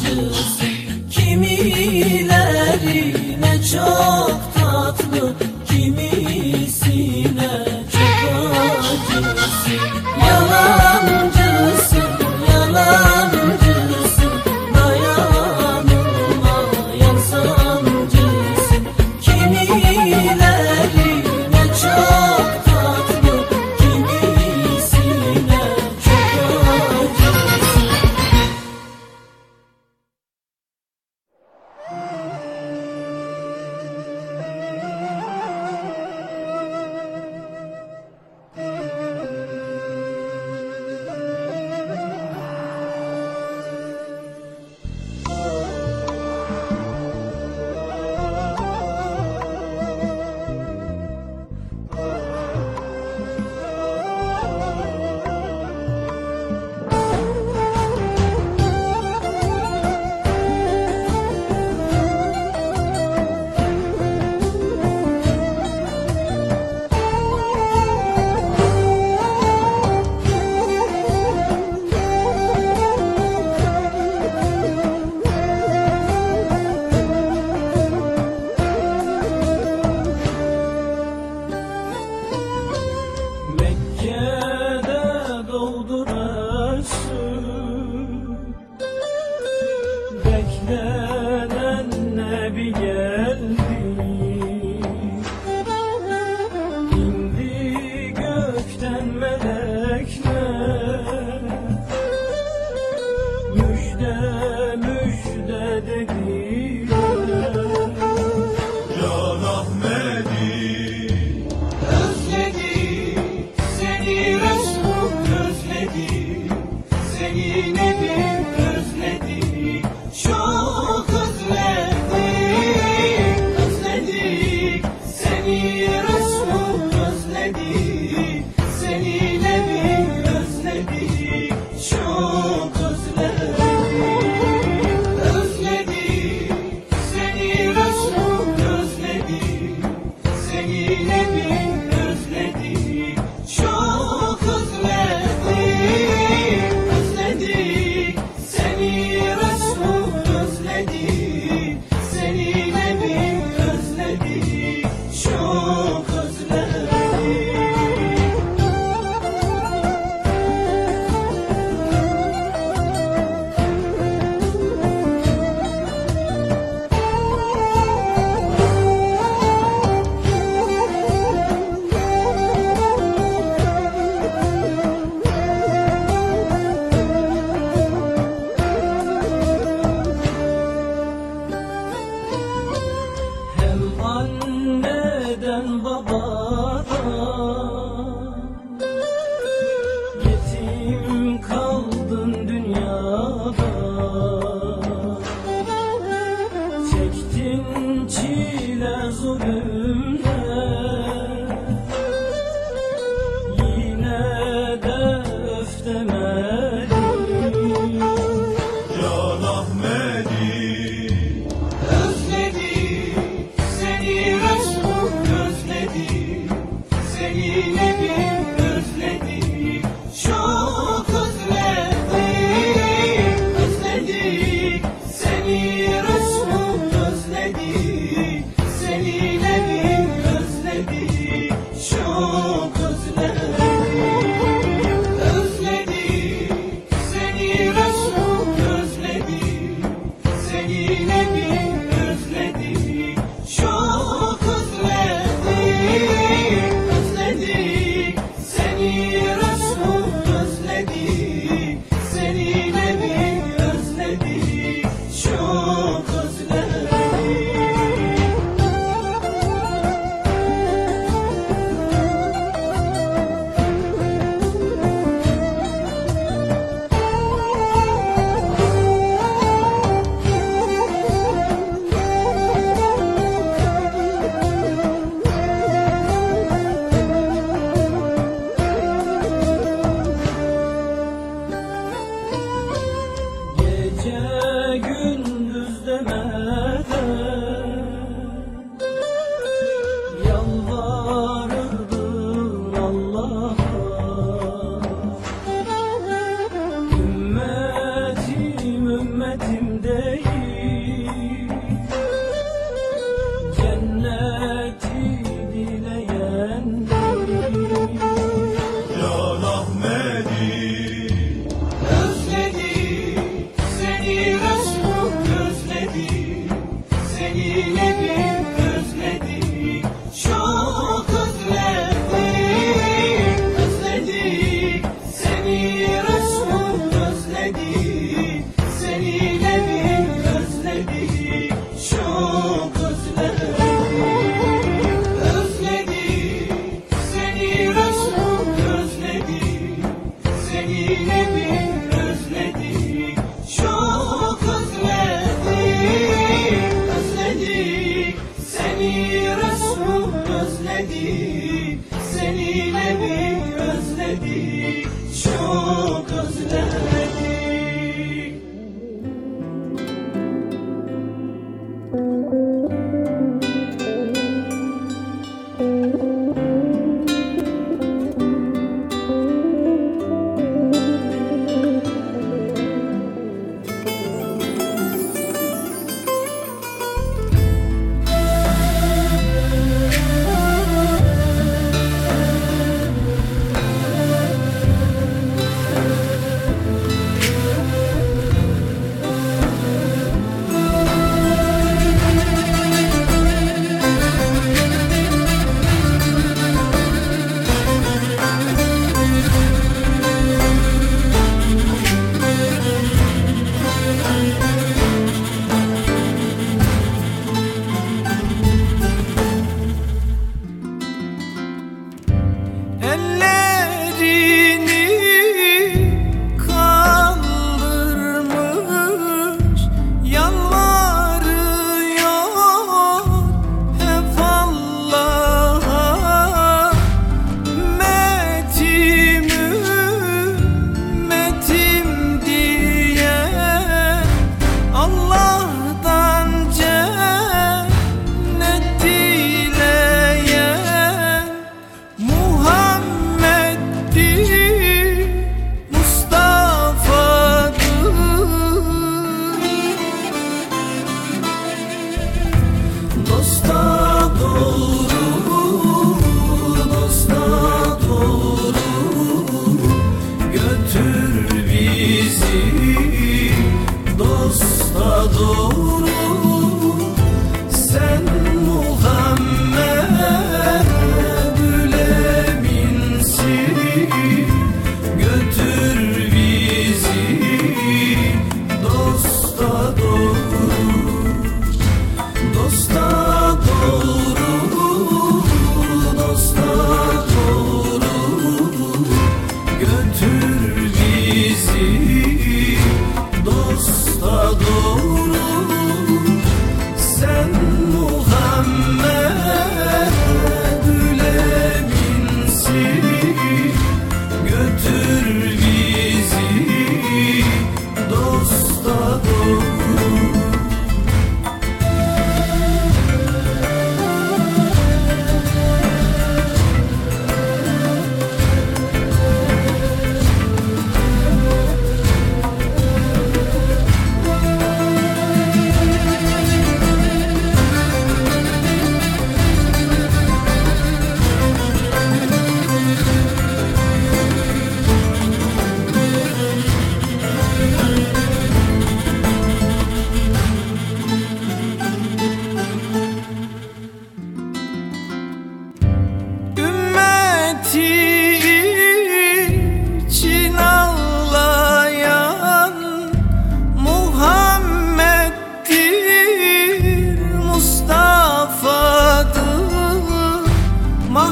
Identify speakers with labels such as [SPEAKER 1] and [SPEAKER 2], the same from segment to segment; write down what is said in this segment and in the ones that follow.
[SPEAKER 1] do.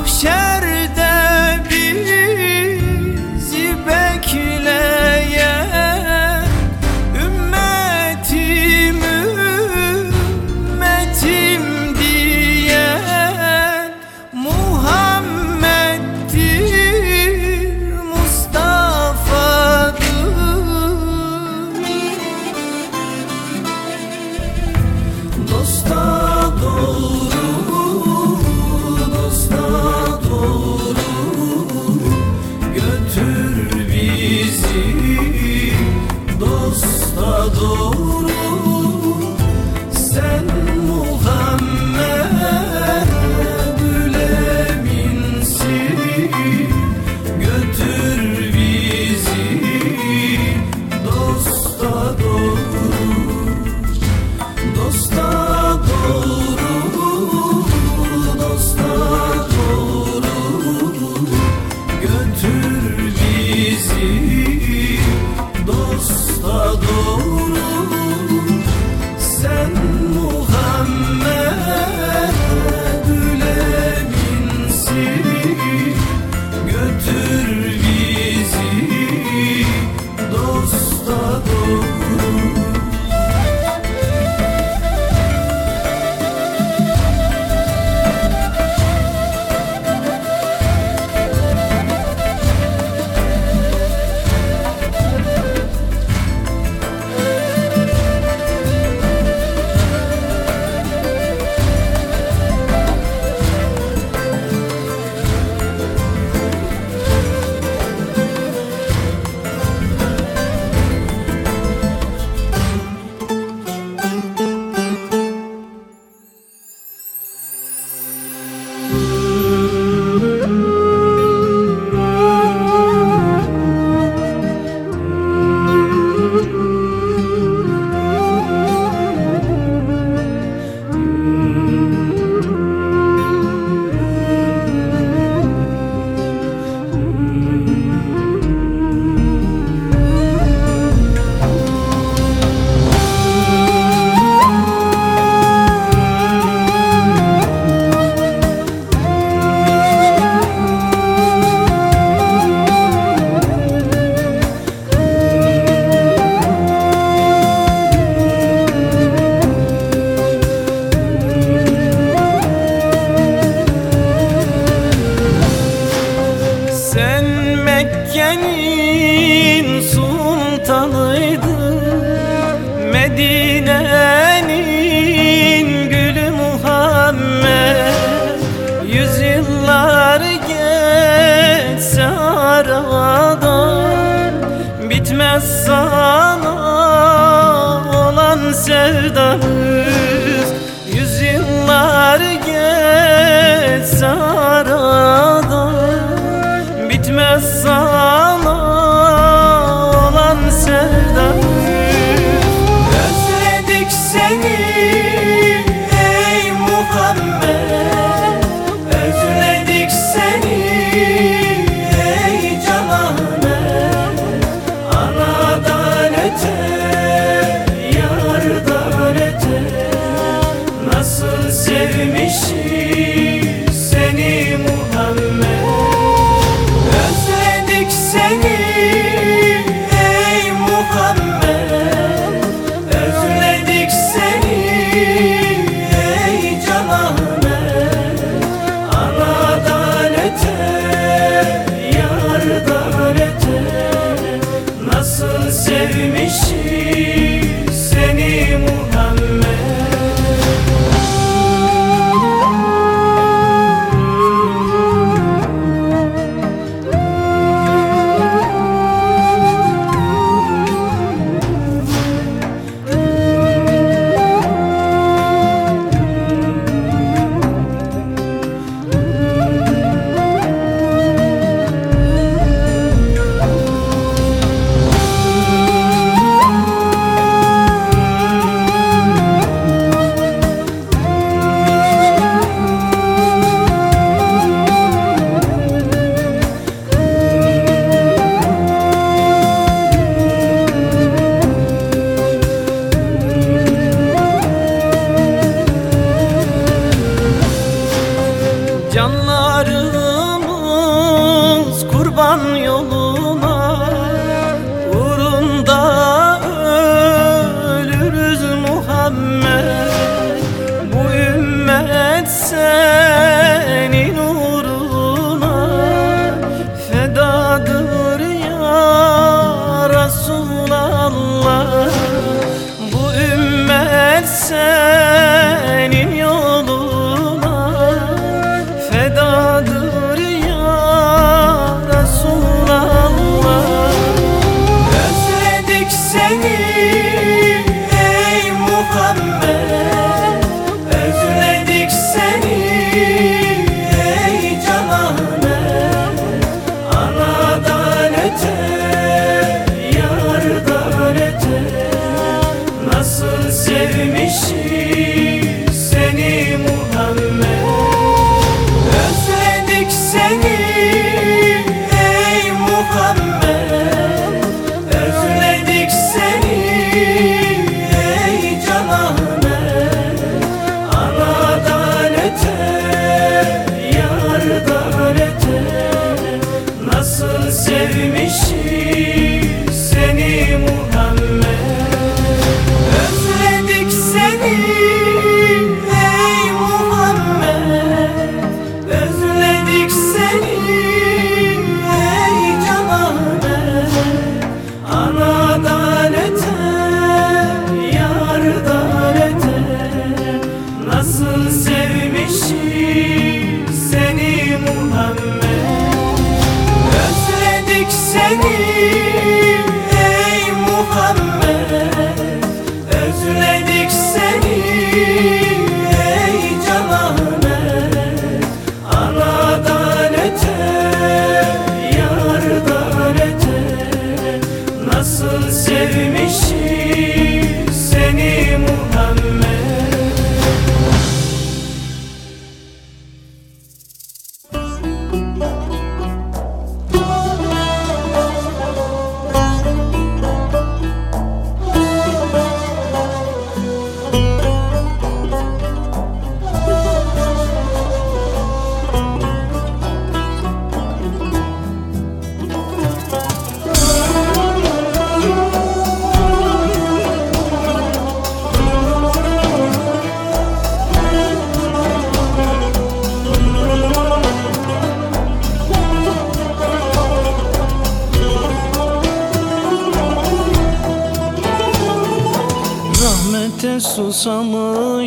[SPEAKER 1] się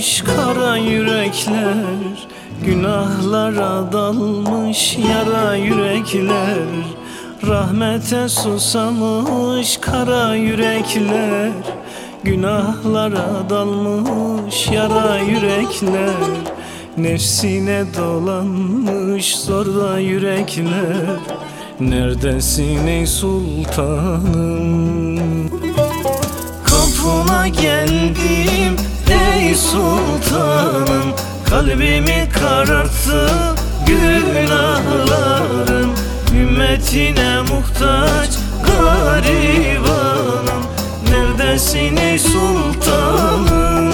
[SPEAKER 1] susamış kara yürekler Günahlara dalmış yara yürekler. Rahmete susamış kara yürekler Günahlara dalmış yara yürekler. Nefsine dolanmış zorla yürekler Neredesin ey sultanım? Kapına geldim ey sultanım Kalbimi kararttı günahlarım. Ümmetine muhtaç garibanım. Neredesin ey sultanım?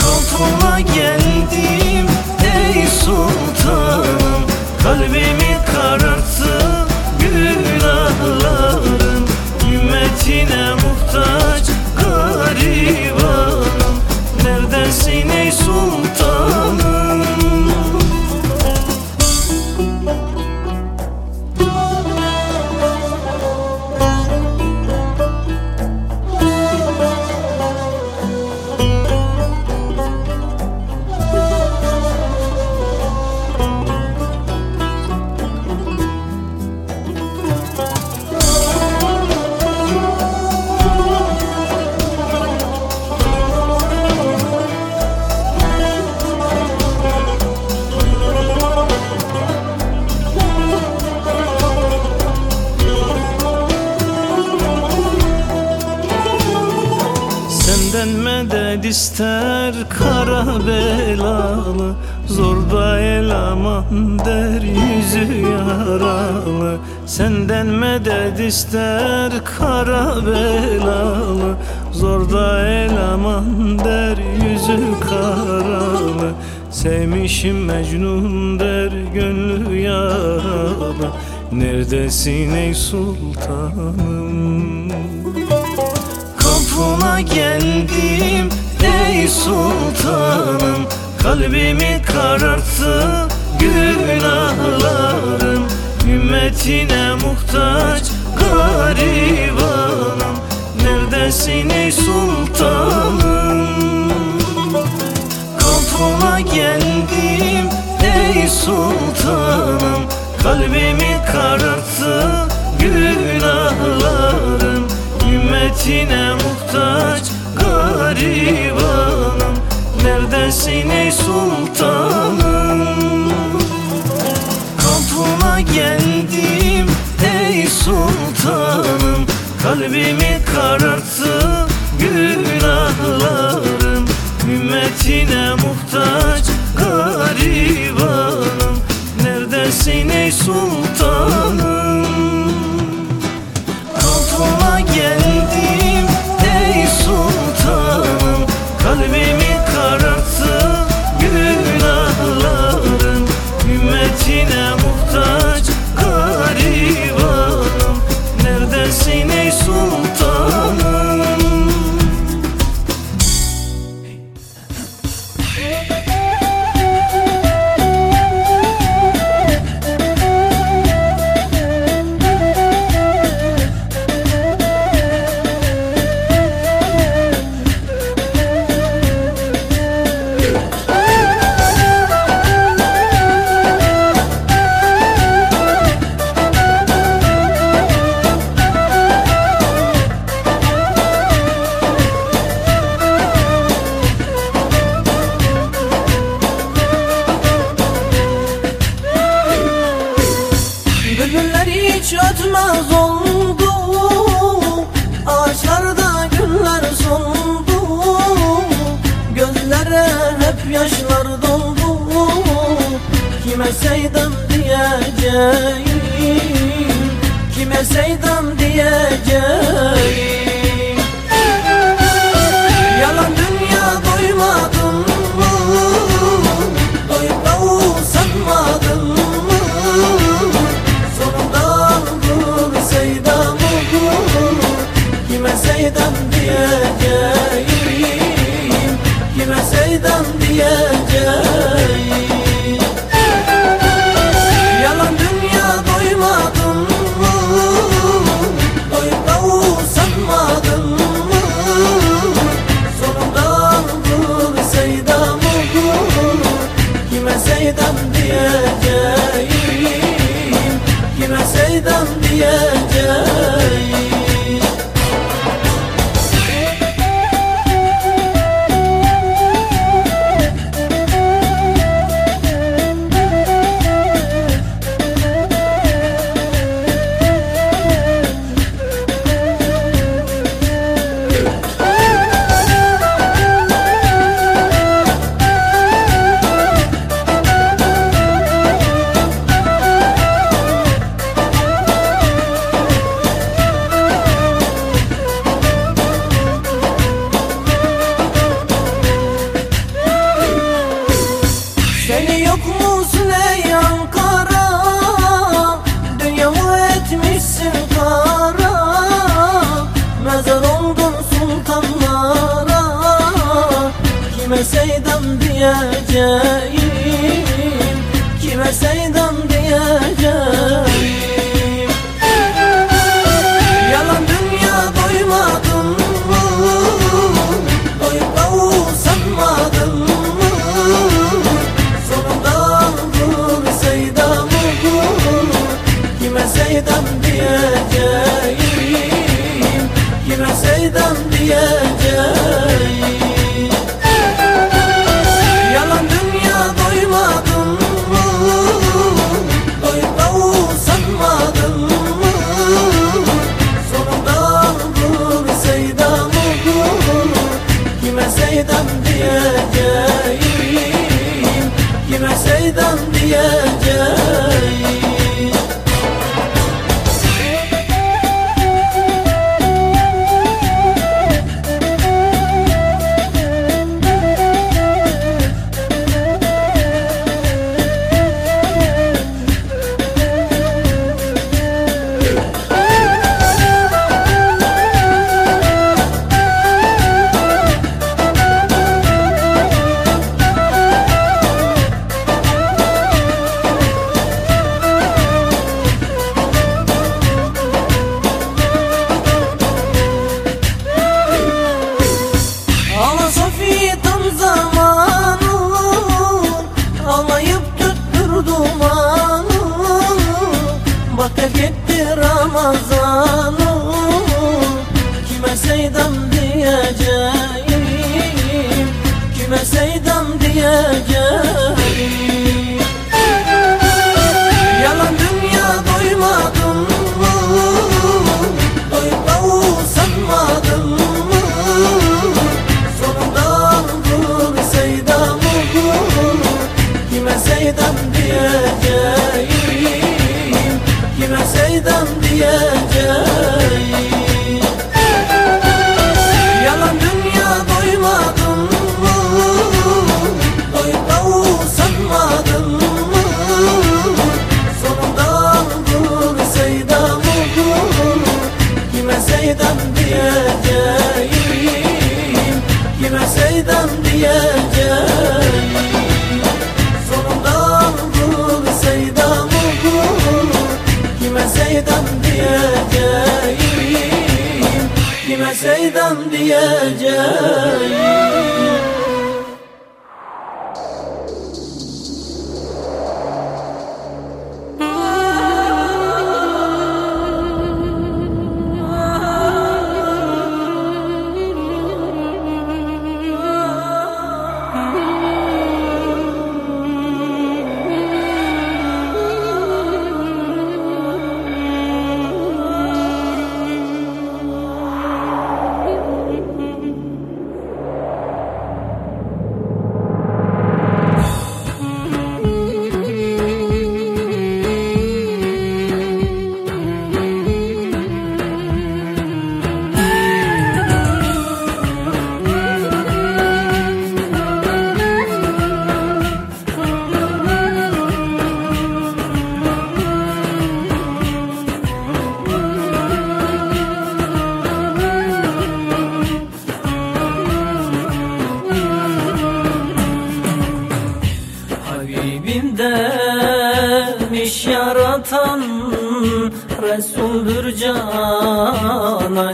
[SPEAKER 1] Kapına geldim ey sultanım. Kalbimi kararttı eleman der yüzü yaralı Senden medet ister kara belalı. Zorda eleman der yüzü karalı Sevmişim Mecnun der gönlü yaralı. Neredesin ey sultanım? Kapına geldim ey sultanım. Kalbimi kararttı günahlarım Ümmetine muhtaç garibanım. Neredesin ey sultanım? Kapına geldim ey sultanım. Kalbimi kararttı günahlarım. Ümmetine muhtaç garibanım. Neredesin ey sultanım Geldim. Ey sultanım Kalbimi kararttı günahlarım. Ümmetine muhtaç garibanım. Neredesin ey sultanım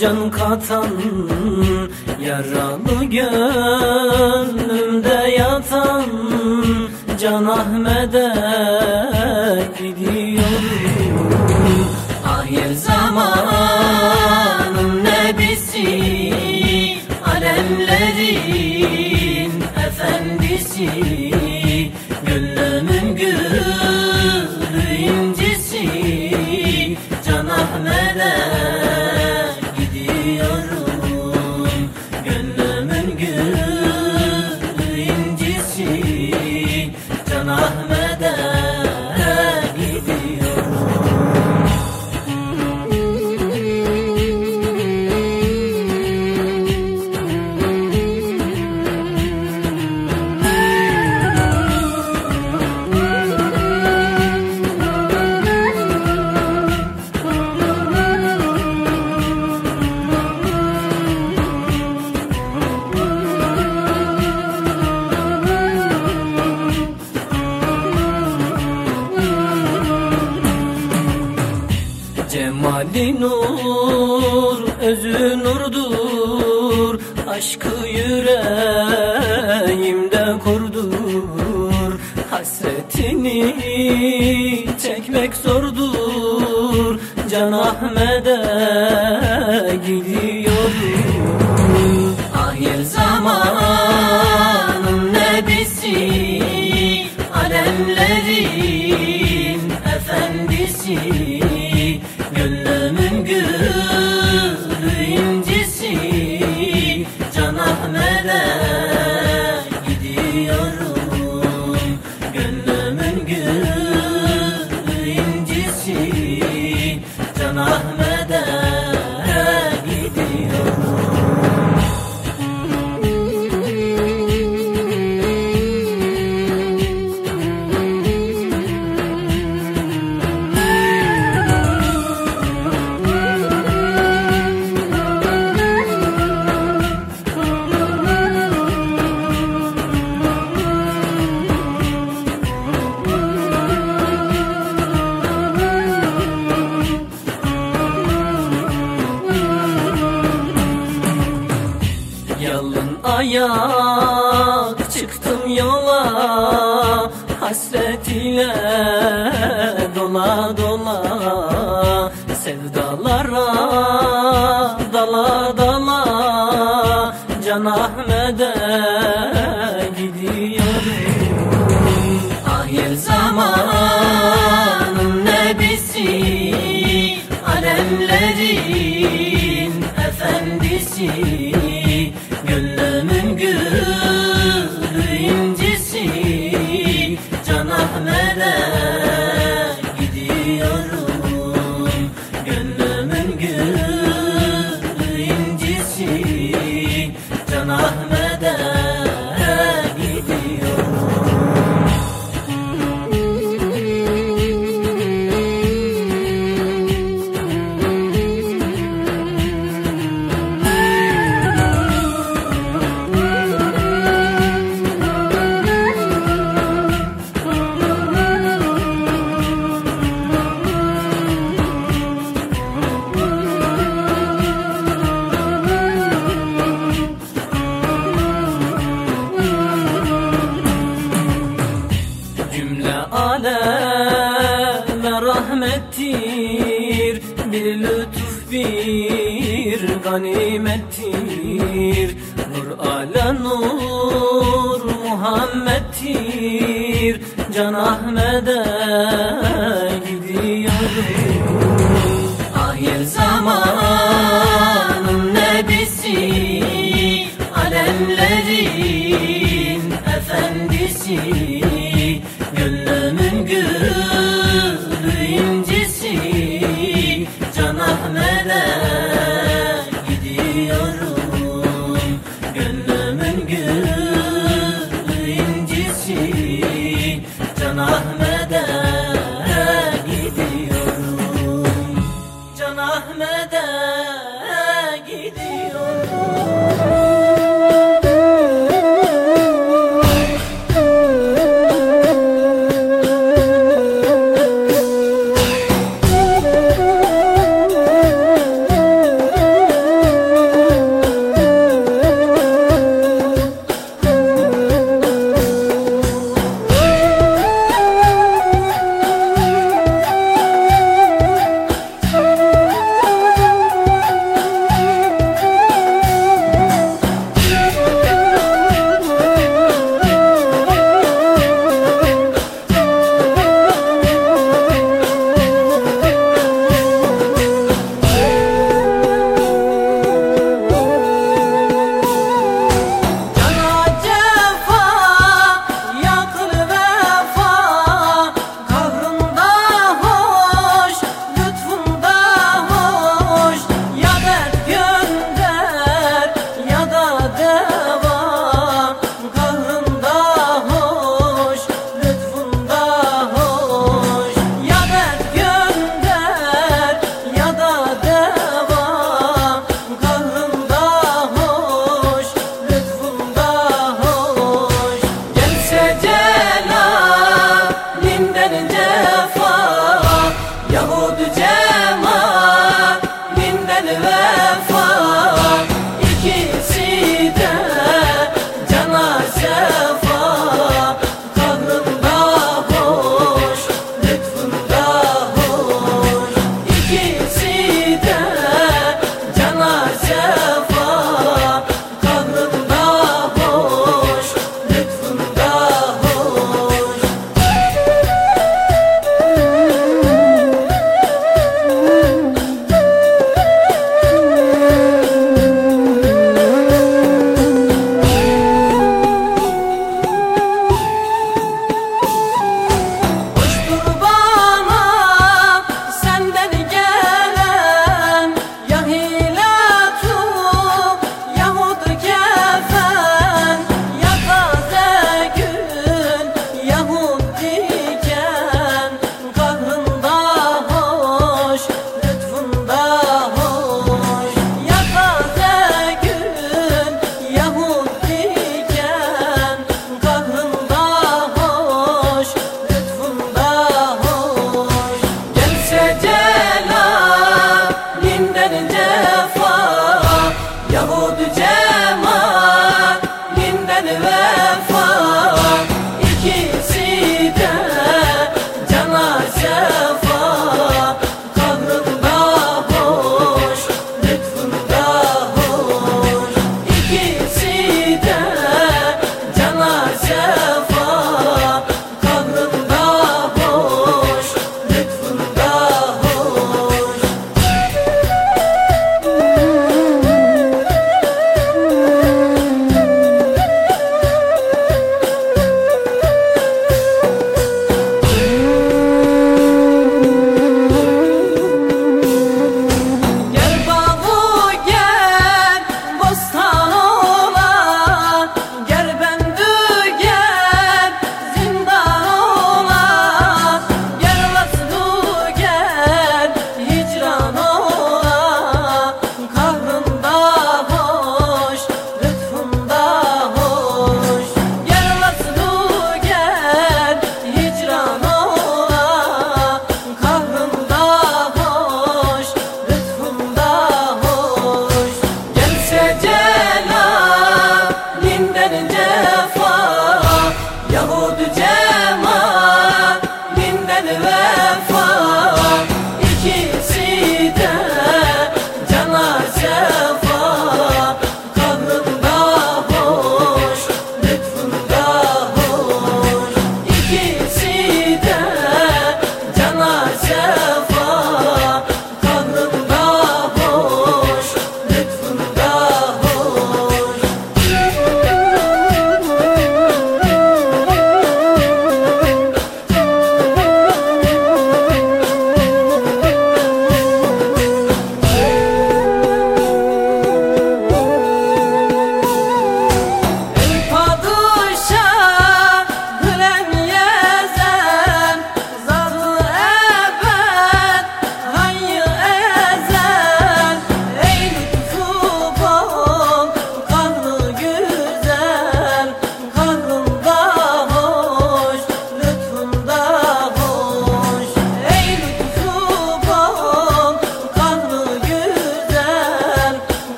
[SPEAKER 1] can katan Yaralı gönlümde yatan Can Ahmet'e gidiyorum. Ahir zamanın nebisi Alemlerin efendisi. dala Sevdalara dala dala. Can Ahmet'e gidiyorum Ahir zamanın nebisi Alemlerin efendisi. رحمدان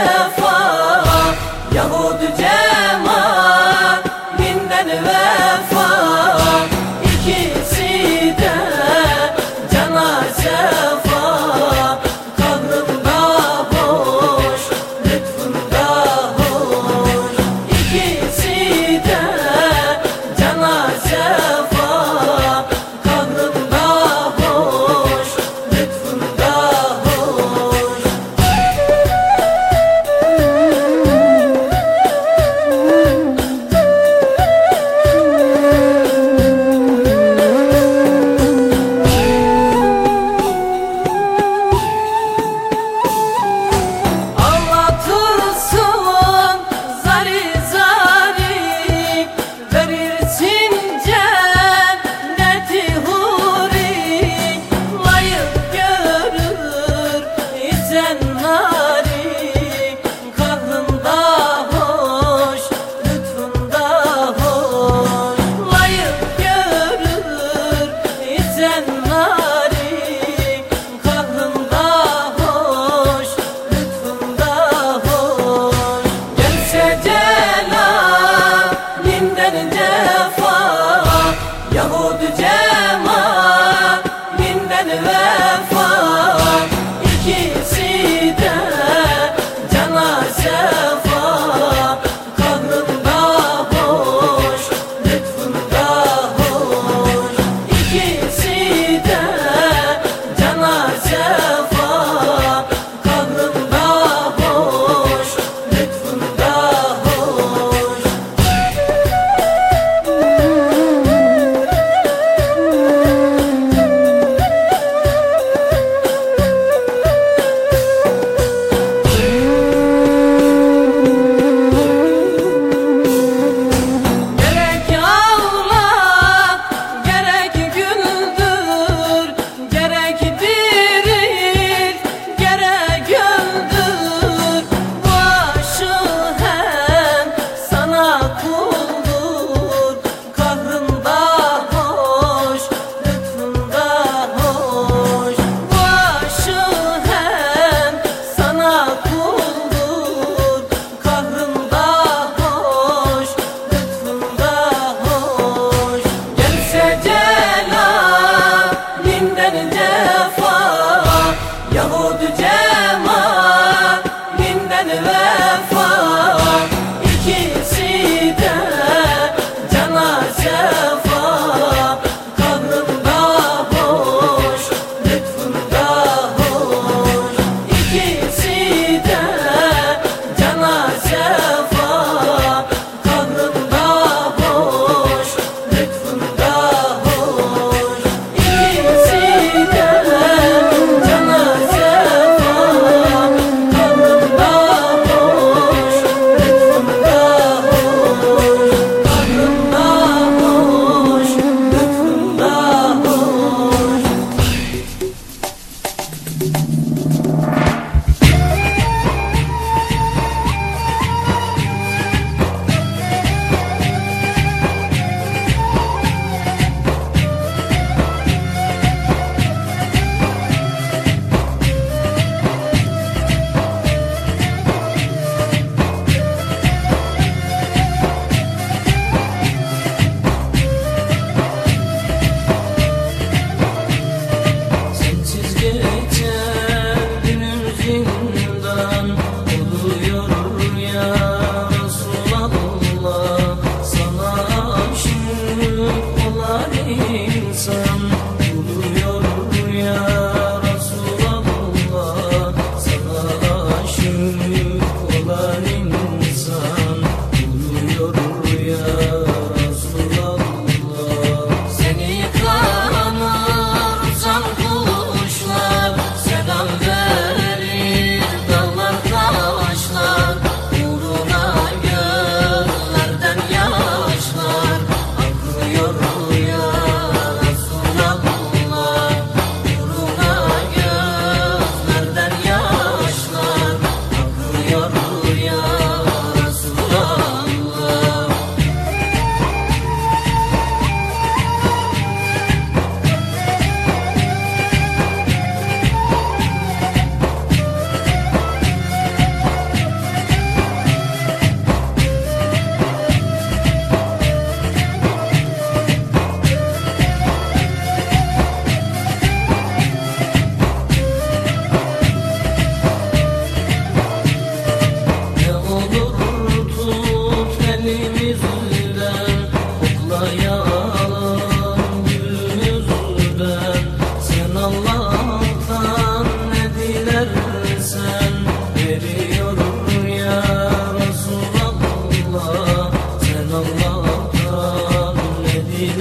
[SPEAKER 1] love.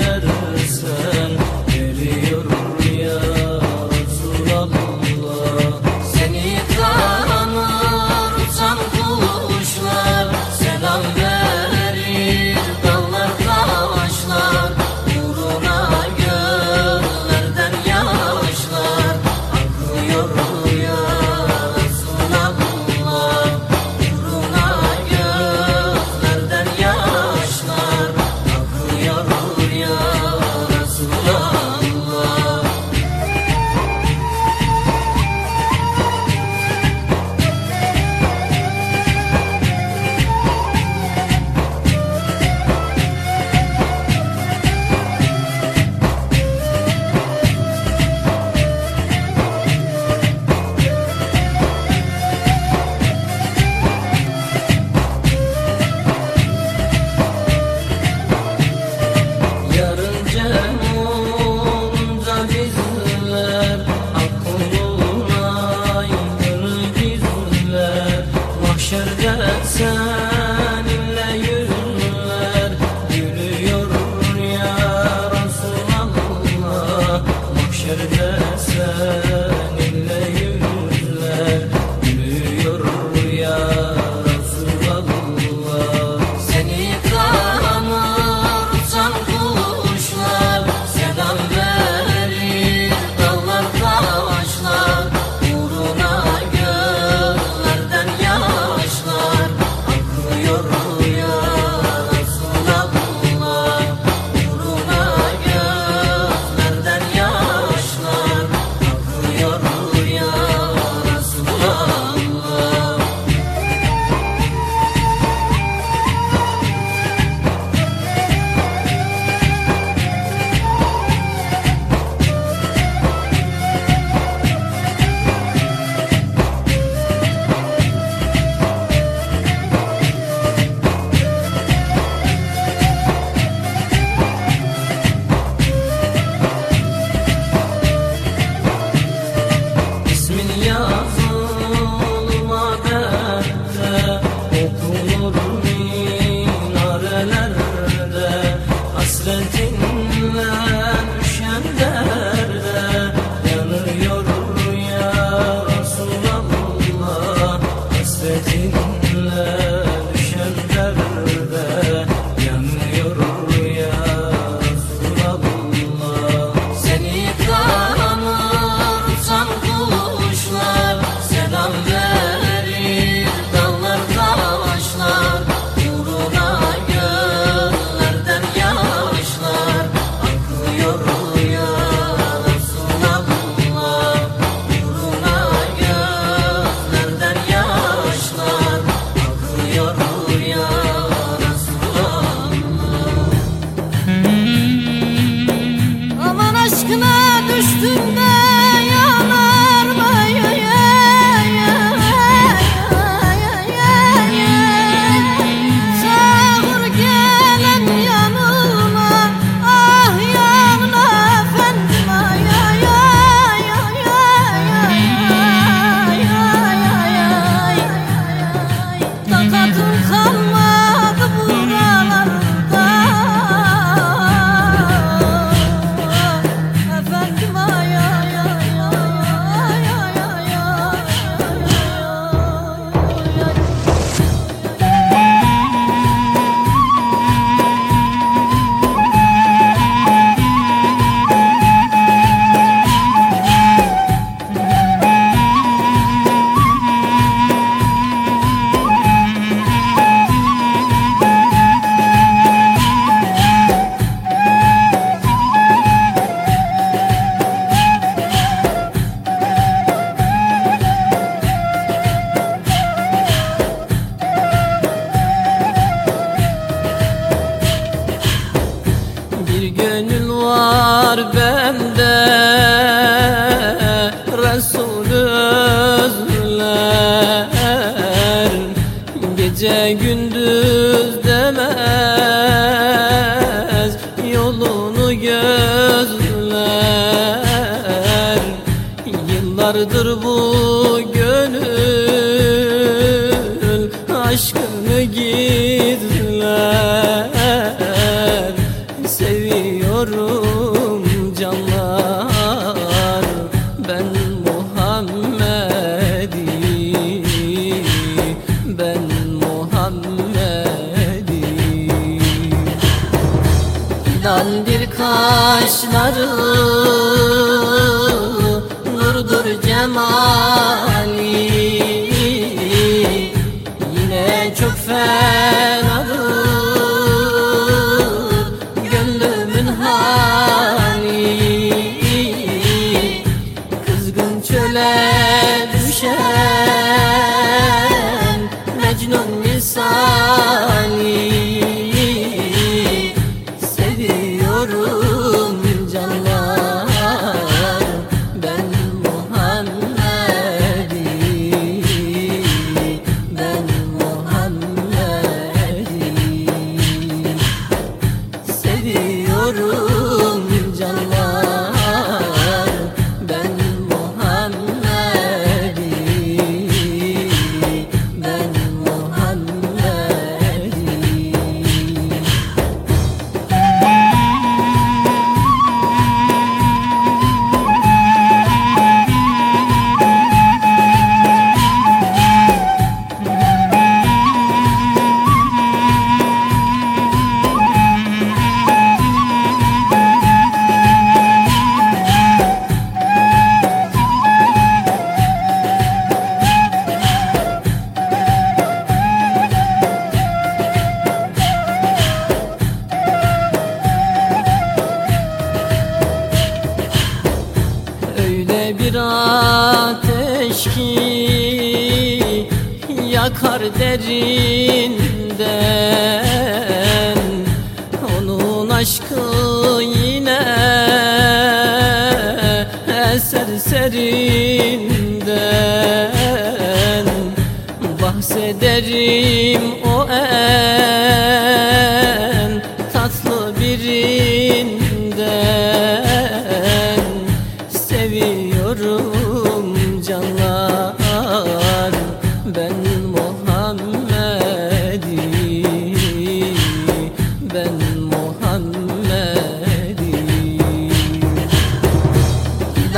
[SPEAKER 1] another. Yeah.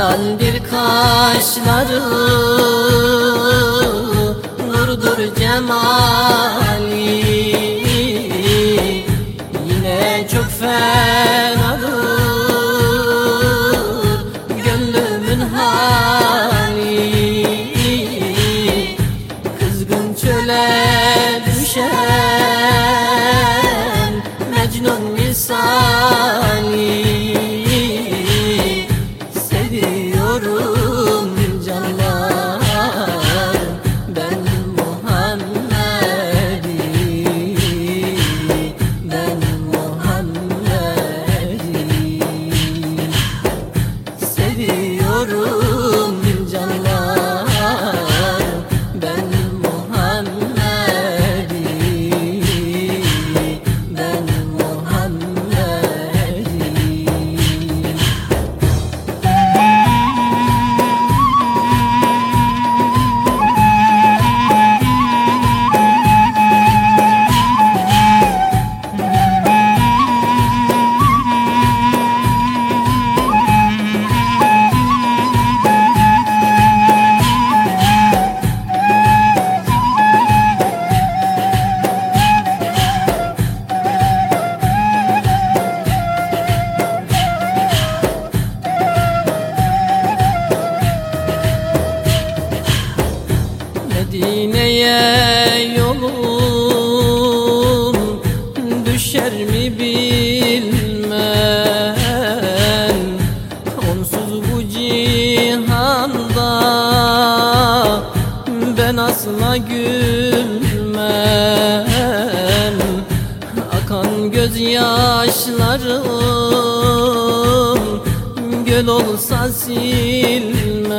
[SPEAKER 1] Güzeldir kaşları Nurdur cemali asla gülmem Akan gözyaşlarım Göl olsa silmem